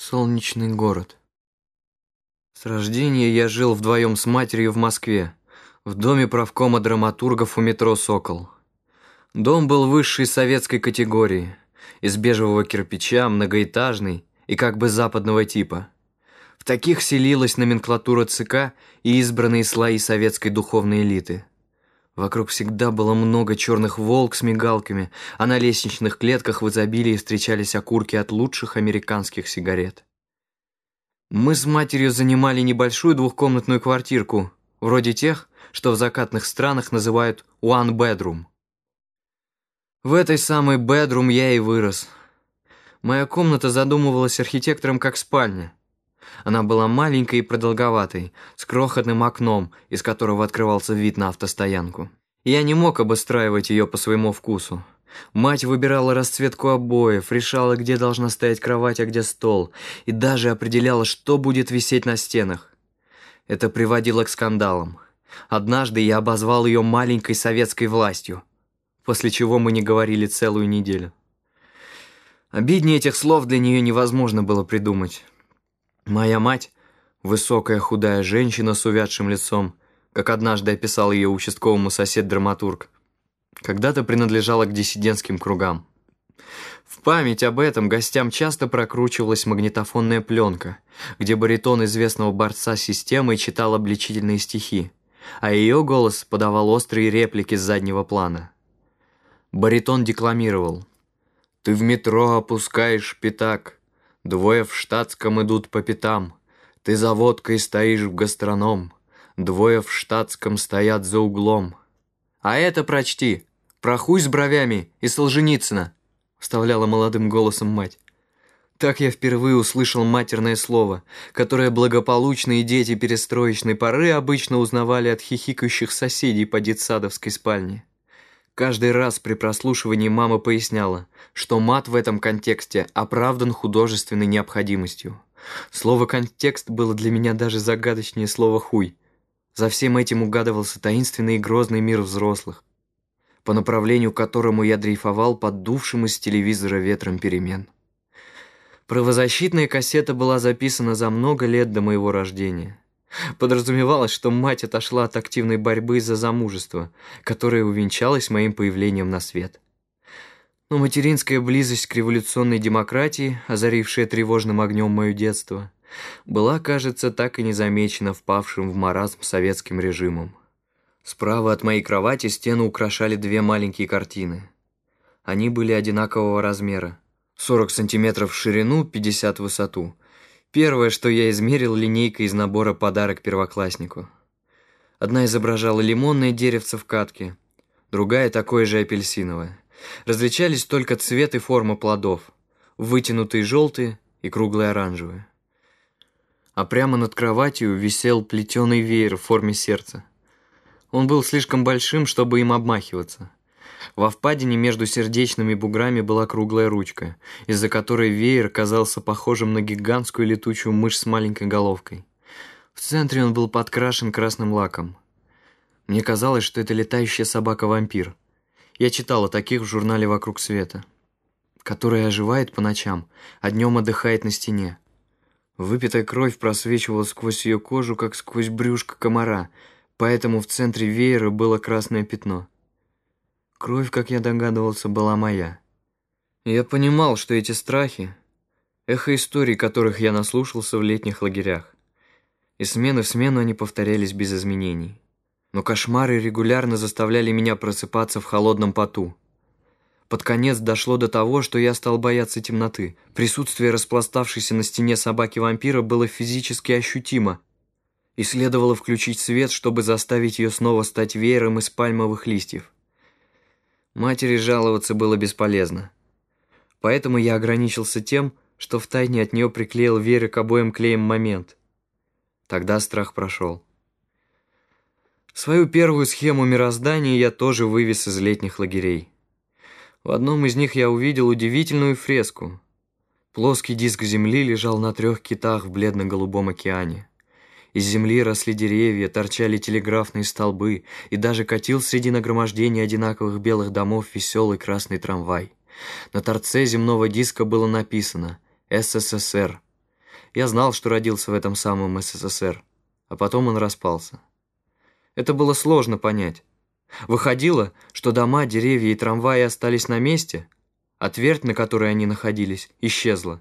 Солнечный город. С рождения я жил вдвоем с матерью в Москве, в доме правкома драматургов у метро «Сокол». Дом был высшей советской категории, из бежевого кирпича, многоэтажный и как бы западного типа. В таких селилась номенклатура ЦК и избранные слои советской духовной элиты. Вокруг всегда было много черных волк с мигалками, а на лестничных клетках в изобилии встречались окурки от лучших американских сигарет. Мы с матерью занимали небольшую двухкомнатную квартирку, вроде тех, что в закатных странах называют «one bedroom». В этой самой bedroom я и вырос. Моя комната задумывалась архитектором как спальня. Она была маленькой и продолговатой, с крохотным окном, из которого открывался вид на автостоянку. Я не мог обустраивать ее по своему вкусу. Мать выбирала расцветку обоев, решала, где должна стоять кровать, а где стол, и даже определяла, что будет висеть на стенах. Это приводило к скандалам. Однажды я обозвал ее маленькой советской властью, после чего мы не говорили целую неделю. Обиднее этих слов для нее невозможно было придумать. Моя мать, высокая худая женщина с увядшим лицом, как однажды описал ее участковому сосед-драматург, когда-то принадлежала к диссидентским кругам. В память об этом гостям часто прокручивалась магнитофонная пленка, где баритон известного борца с системой читал обличительные стихи, а ее голос подавал острые реплики с заднего плана. Баритон декламировал «Ты в метро опускаешь пятак, Двое в штатском идут по пятам. Ты за водкой стоишь в гастроном. Двое в штатском стоят за углом. А это прочти. Про хуй с бровями и Солженицына, вставляла молодым голосом мать. Так я впервые услышал матерное слово, которое благополучные дети перестроечной поры обычно узнавали от хихикающих соседей по детсадовской спальне. Каждый раз при прослушивании мама поясняла, что мат в этом контексте оправдан художественной необходимостью. Слово «контекст» было для меня даже загадочнее слова «хуй». За всем этим угадывался таинственный и грозный мир взрослых, по направлению к которому я дрейфовал под дувшим из телевизора ветром перемен. Правозащитная кассета была записана за много лет до моего рождения. Подразумевалось, что мать отошла от активной борьбы за замужество, которое увенчалось моим появлением на свет. Но материнская близость к революционной демократии, озарившая тревожным огнем мое детство, была, кажется, так и не замечена впавшим в маразм советским режимом. Справа от моей кровати стену украшали две маленькие картины. Они были одинакового размера. 40 сантиметров в ширину, 50 в высоту – Первое, что я измерил линейкой из набора «Подарок первокласснику». Одна изображала лимонное деревце в катке, другая такое же апельсиновое. Различались только цвет и форма плодов, вытянутые желтые и круглые оранжевые. А прямо над кроватью висел плетеный веер в форме сердца. Он был слишком большим, чтобы им обмахиваться. Во впадине между сердечными буграми была круглая ручка, из-за которой веер казался похожим на гигантскую летучую мышь с маленькой головкой. В центре он был подкрашен красным лаком. Мне казалось, что это летающая собака-вампир. Я читала таких в журнале «Вокруг света», которая оживает по ночам, а днем отдыхает на стене. Выпитая кровь просвечивала сквозь ее кожу, как сквозь брюшко комара, поэтому в центре веера было красное пятно. Кровь, как я догадывался, была моя. Я понимал, что эти страхи — эхо историй, которых я наслушался в летних лагерях. И смены в смену они повторялись без изменений. Но кошмары регулярно заставляли меня просыпаться в холодном поту. Под конец дошло до того, что я стал бояться темноты. Присутствие распластавшейся на стене собаки-вампира было физически ощутимо, и следовало включить свет, чтобы заставить ее снова стать веером из пальмовых листьев. Матери жаловаться было бесполезно. Поэтому я ограничился тем, что втайне от нее приклеил Вере к обоим клеем момент. Тогда страх прошел. Свою первую схему мироздания я тоже вывез из летних лагерей. В одном из них я увидел удивительную фреску. Плоский диск земли лежал на трех китах в бледно-голубом океане. Из земли росли деревья, торчали телеграфные столбы, и даже катил среди нагромождения одинаковых белых домов веселый красный трамвай. На торце земного диска было написано «СССР». Я знал, что родился в этом самом СССР, а потом он распался. Это было сложно понять. Выходило, что дома, деревья и трамваи остались на месте, а твердь, на которой они находились, исчезла.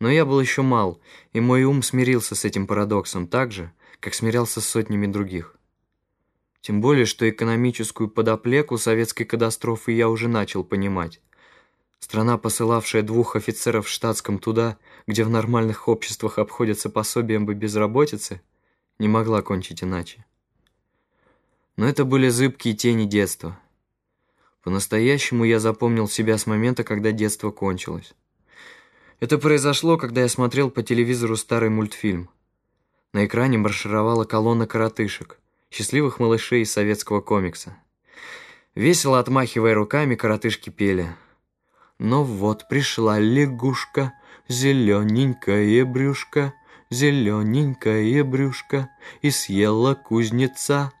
Но я был еще мал, и мой ум смирился с этим парадоксом так же, как смирялся с сотнями других. Тем более, что экономическую подоплеку советской катастрофы я уже начал понимать. Страна, посылавшая двух офицеров в штатском туда, где в нормальных обществах обходятся пособием бы безработицы, не могла кончить иначе. Но это были зыбкие тени детства. По-настоящему я запомнил себя с момента, когда детство кончилось. Это произошло, когда я смотрел по телевизору старый мультфильм. На экране маршировала колонна коротышек, счастливых малышей из советского комикса. Весело отмахивая руками, коротышки пели – но вот пришла лягушка, зелененькое брюшко, зелененькое брюшко, и съела кузнеца.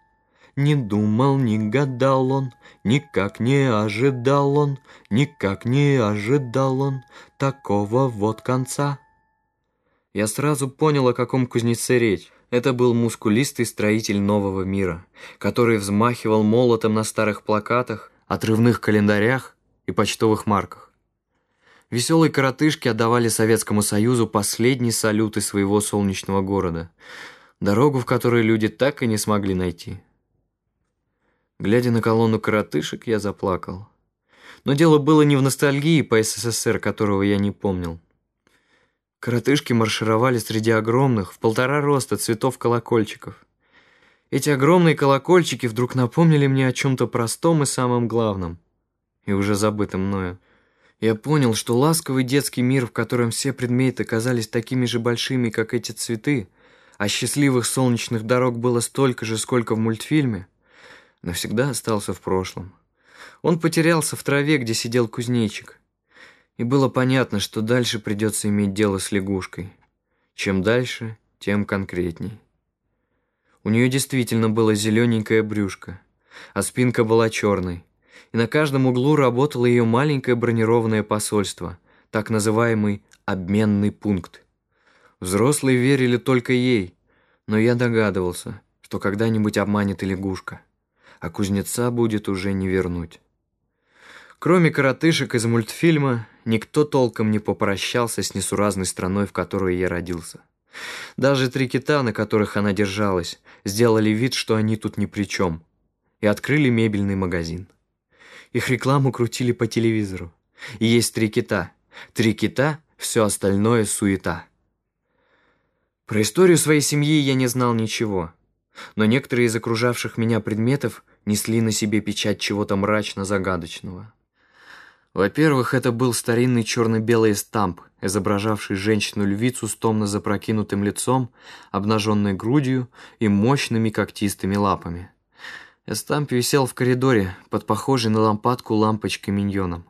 Не думал, не гадал он, никак не ожидал он, никак не ожидал он такого вот конца. Я сразу понял, о каком кузнеце речь. Это был мускулистый строитель нового мира, который взмахивал молотом на старых плакатах, отрывных календарях и почтовых марках. Веселые коротышки отдавали Советскому Союзу последние салюты своего солнечного города, дорогу в которой люди так и не смогли найти. Глядя на колонну коротышек, я заплакал. Но дело было не в ностальгии по СССР, которого я не помнил. Коротышки маршировали среди огромных, в полтора роста цветов колокольчиков. Эти огромные колокольчики вдруг напомнили мне о чем-то простом и самом главном, и уже забытом мною. Я понял, что ласковый детский мир, в котором все предметы казались такими же большими, как эти цветы, а счастливых солнечных дорог было столько же, сколько в мультфильме, навсегда остался в прошлом. Он потерялся в траве, где сидел кузнечик. И было понятно, что дальше придется иметь дело с лягушкой. Чем дальше, тем конкретней. У нее действительно было зелененькое брюшко, а спинка была черной, и на каждом углу работало ее маленькое бронированное посольство, так называемый «обменный пункт». Взрослые верили только ей, но я догадывался, что когда-нибудь обманет и лягушка, а кузнеца будет уже не вернуть. Кроме коротышек из мультфильма, никто толком не попрощался с несуразной страной, в которой я родился. Даже три кита, на которых она держалась, сделали вид, что они тут ни при чем, и открыли мебельный магазин. Их рекламу крутили по телевизору. И есть три кита. Три кита, все остальное суета. Про историю своей семьи я не знал ничего. Но некоторые из окружавших меня предметов несли на себе печать чего-то мрачно-загадочного. Во-первых, это был старинный черно-белый стамп, изображавший женщину-львицу с томно запрокинутым лицом, обнаженной грудью и мощными когтистыми лапами. Эстамп висел в коридоре под похожей на лампадку лампочкой миньоном.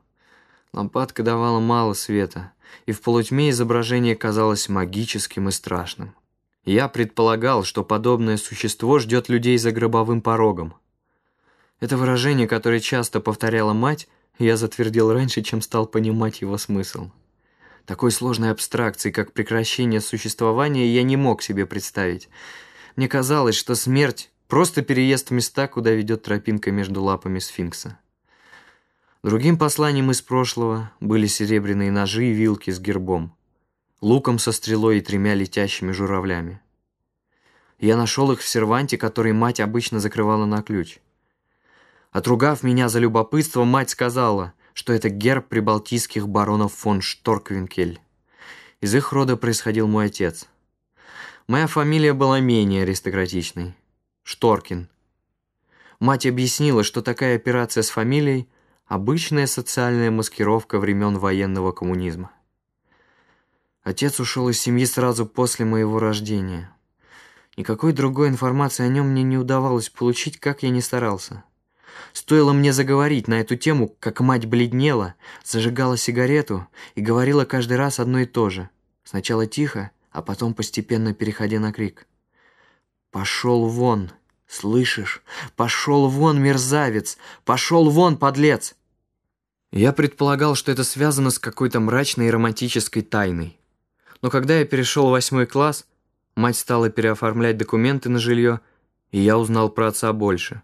Лампадка давала мало света, и в полутьме изображение казалось магическим и страшным. Я предполагал, что подобное существо ждет людей за гробовым порогом. Это выражение, которое часто повторяла мать, я затвердил раньше, чем стал понимать его смысл. Такой сложной абстракции, как прекращение существования, я не мог себе представить. Мне казалось, что смерть Просто переезд в места, куда ведет тропинка между лапами сфинкса. Другим посланием из прошлого были серебряные ножи и вилки с гербом, луком со стрелой и тремя летящими журавлями. Я нашел их в серванте, который мать обычно закрывала на ключ. Отругав меня за любопытство, мать сказала, что это герб прибалтийских баронов фон Шторквинкель. Из их рода происходил мой отец. Моя фамилия была менее аристократичной. Шторкин. Мать объяснила, что такая операция с фамилией – обычная социальная маскировка времен военного коммунизма. Отец ушел из семьи сразу после моего рождения. Никакой другой информации о нем мне не удавалось получить, как я ни старался. Стоило мне заговорить на эту тему, как мать бледнела, зажигала сигарету и говорила каждый раз одно и то же. Сначала тихо, а потом постепенно переходя на крик. «Пошел вон! Слышишь? Пошел вон, мерзавец! Пошел вон, подлец!» Я предполагал, что это связано с какой-то мрачной и романтической тайной. Но когда я перешел в восьмой класс, мать стала переоформлять документы на жилье, и я узнал про отца больше.